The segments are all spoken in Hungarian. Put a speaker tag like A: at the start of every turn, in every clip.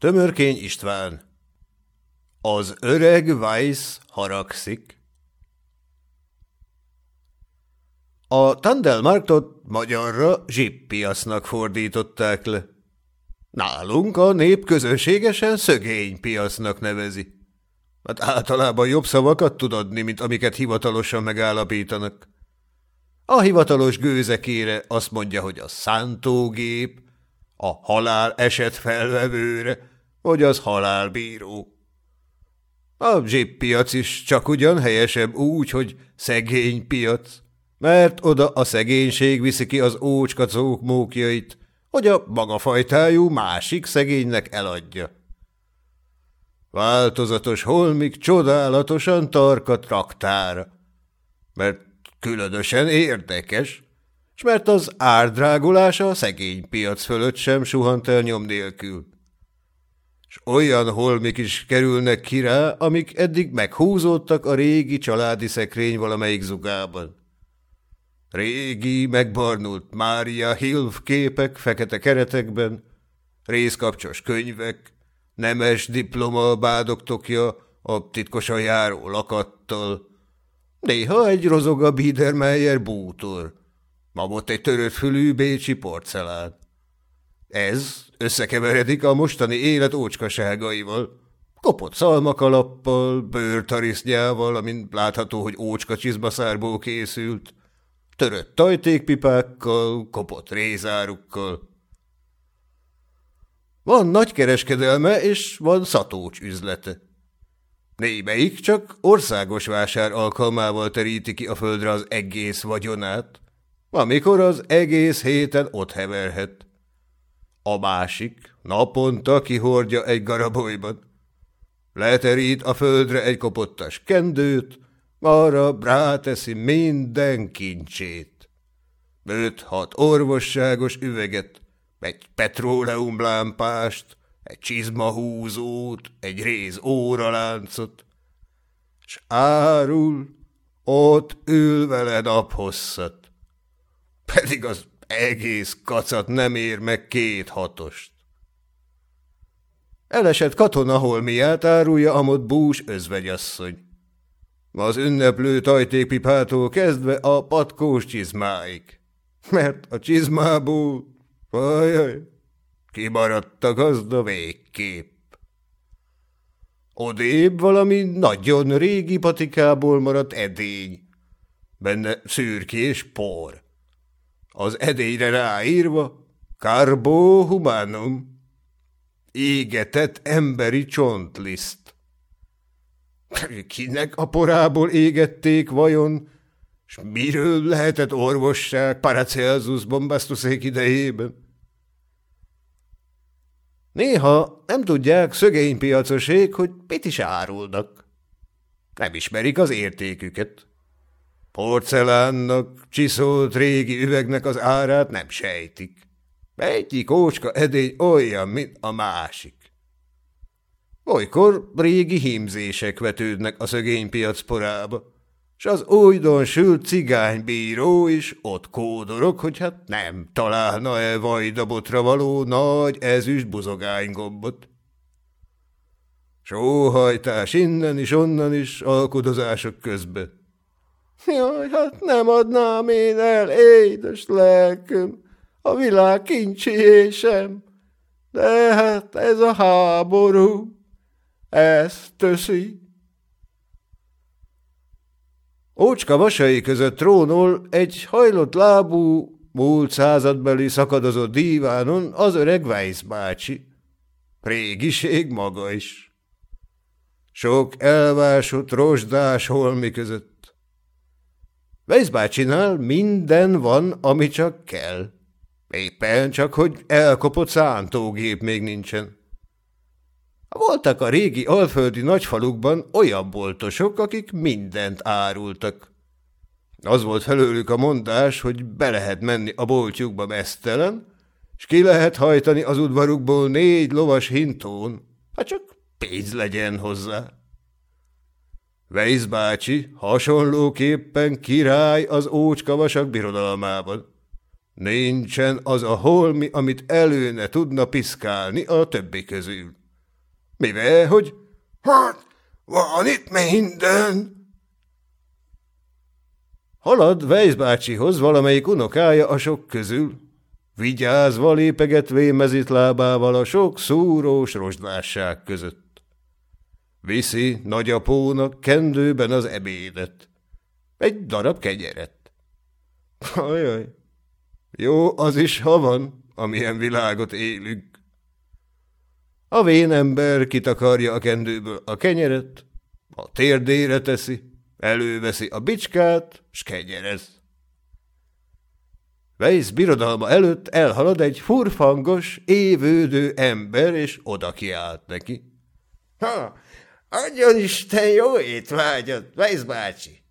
A: Tömörkény István Az öreg Weiss haragszik A Tandelmarktot magyarra zsippiasznak fordították le. Nálunk a nép közönségesen szögénypiasznak nevezi. Hát általában jobb szavakat tud adni, mint amiket hivatalosan megállapítanak. A hivatalos gőzekére azt mondja, hogy a szántógép, a halál eset felvevőre, hogy az halálbíró. A zsippiac is csak ugyan helyesebb úgy, hogy szegény piac, mert oda a szegénység viszi ki az ócskacók mókjait, hogy a maga fajtájú másik szegénynek eladja. Változatos holmik csodálatosan tarka traktára, mert különösen érdekes, s mert az árdrágulása a szegény piac fölött sem suhant el nyom nélkül. S olyan holmik is kerülnek ki rá, amik eddig meghúzódtak a régi családi szekrény valamelyik zugában. Régi, megbarnult Mária Hilf képek fekete keretekben, részkapcsos könyvek, nemes diploma bádogtokja a titkosan járó lakattal, néha egy rozoga Biedermeier bútor, mamot egy törött fülű bécsi porcelán. Ez összekeveredik a mostani élet ócskaságaival, kopott szalmakalappal, bőrtarisznyával, amin látható, hogy ócska csizmaszárból készült, törött tajtékpipákkal, kopott rézárukkal. Van nagy kereskedelme, és van szatócs üzlete. Némelyik csak országos vásár alkalmával teríti ki a földre az egész vagyonát, amikor az egész héten ott heverhet. A másik naponta kihordja egy garabolyban. Leterít a földre egy kopottas kendőt, arra ráteszi minden kincsét. Öt-hat orvosságos üveget, egy petróleumlámpást, egy csizmahúzót, egy réz óraláncot, s árul, ott ül vele naphosszat. Pedig az egész kacat nem ér meg két hatost. Elesett katona holmiát árulja amott bús özvegyasszony. Az ünneplő tajtékpipától kezdve a patkós csizmáig. Mert a csizmából, ajaj, kimaradt a gazda végkép. Odébb valami nagyon régi patikából maradt edény. Benne szürkés por. Az edényre ráírva Carbo Humanum. Égetett emberi csontliszt. Kinek a porából égették vajon, és miről lehetett orvosság Paracelsus bombasztuszék idejében? Néha nem tudják szögénypiacosék, hogy mit is árulnak. Nem ismerik az értéküket. Porcelánnak, csiszolt régi üvegnek az árát nem sejtik. Egyik ócska edény olyan, mint a másik. Olykor régi hímzések vetődnek a szögénypiac porába, s az újdon sült cigánybíró is ott kódorok, hogy hát nem találna-e vajdabotra való nagy ezüst buzogánygombot. Sóhajtás innen is, onnan is, alkudozások közben. Jaj, hát nem adnám én el, édes lelköm, a világ kincsiésem, de hát ez a háború. Ezt teszi. Ócska vasai között trónol egy hajlott lábú, múlt századbeli szakadozott dívánon az öreg Weiss bácsi. Régiség maga is. Sok elvásott rozsdás holmi között. Weiss bácsinál minden van, ami csak kell. Éppen csak, hogy elkopott szántógép még nincsen. Voltak a régi alföldi nagyfalukban olyan boltosok, akik mindent árultak. Az volt felőlük a mondás, hogy be lehet menni a boltjukba mesztelen, és ki lehet hajtani az udvarukból négy lovas hintón, hát csak pénz legyen hozzá. Weiss bácsi hasonlóképpen király az ócskavasak birodalmában. Nincsen az a holmi, amit előne tudna piszkálni a többi közül. Mivel, hogy?
B: Hát, van itt minden.
A: Halad Weiss bácsihoz valamelyik unokája a sok közül. Vigyázva lépegetvé mezit lábával a sok szúrós rozsdásság között. Viszi nagyapónak kendőben az ebédet. Egy darab kenyeret. Ajaj, jó az is, ha van, amilyen világot élünk. A vén ember kitakarja a kendőből a kenyeret, a térdére teszi, előveszi a bicskát, s kenyerez. Weiss birodalma előtt elhalad egy furfangos, évődő ember, és oda kiált neki. – Ha, adjon Isten jó étvágyat, Weiss bácsi!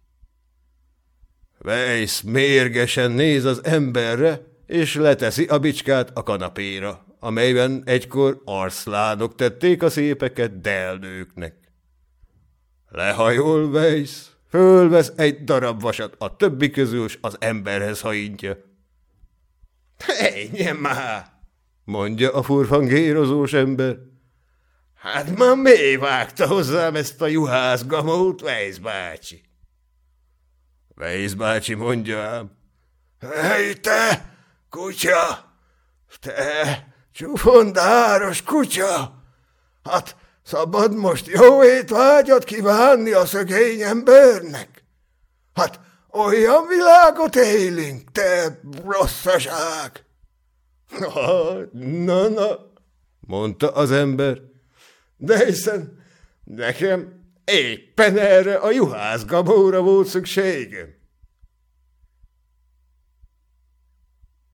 A: Weiss mérgesen néz az emberre, és leteszi a bicskát a kanapéra, amelyben egykor arszlánok tették a szépeket delnőknek. Lehajol Weiss, fölvesz egy darab vasat a többi közül, az emberhez hajintja. Ennyi már, mondja a furfangérozós ember. Hát ma mi vágta hozzám ezt a juhászgamót, Weiss bácsi? Weiss bácsi mondja ám. Hely te, kutya! Te, csúfondáros kutya! Hát szabad most jó étvágyat kívánni a szögény embernek? Hát olyan világot élünk, te rosszaság! Na, na, mondta az ember. De hiszen nekem éppen erre a juhászgabóra volt szükségem.